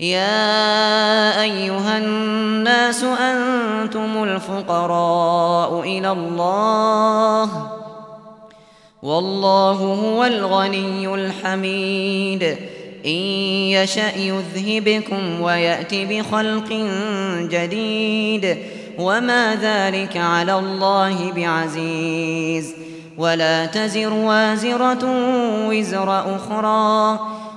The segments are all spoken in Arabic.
يا أيها الناس أنتم الفقراء إلى الله والله هو الغني الحميد إن يشاء يذهبكم وياتي بخلق جديد وما ذلك على الله بعزيز ولا تزر وازرة وزر أخرى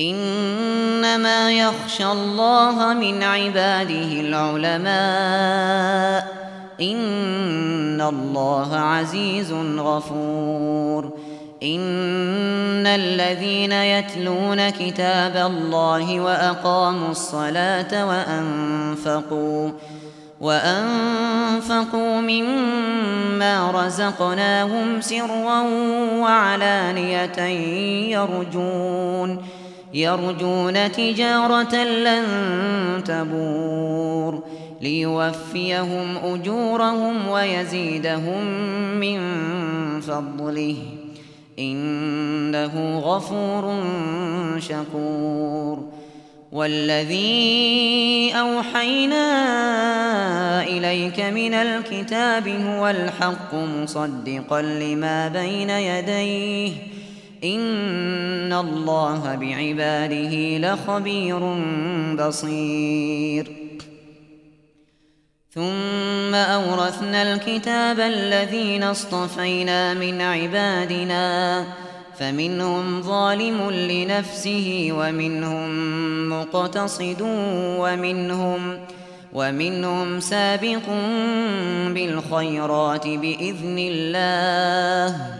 إنما يخشى الله من عباده العلماء. إن الله عزيز غفور. إن الذين يتلون كتاب الله وأقاموا الصلاة وأنفقوا وأنفقوا مما رزقناهم سرا وعلانية يرجون. يرجون تجارة لن تبور ليوفيهم أجورهم ويزيدهم من فضله إنه غفور شكور والذي أوحينا إليك من الكتاب هو الحق مصدقا لما بين يديه ان الله بعباده لخبير بصير. ثم اورثنا الكتاب الذين اصطفينا من عبادنا فمنهم ظالم لنفسه ومنهم مقتصد ومنهم ومنهم سابق بالخيرات باذن الله.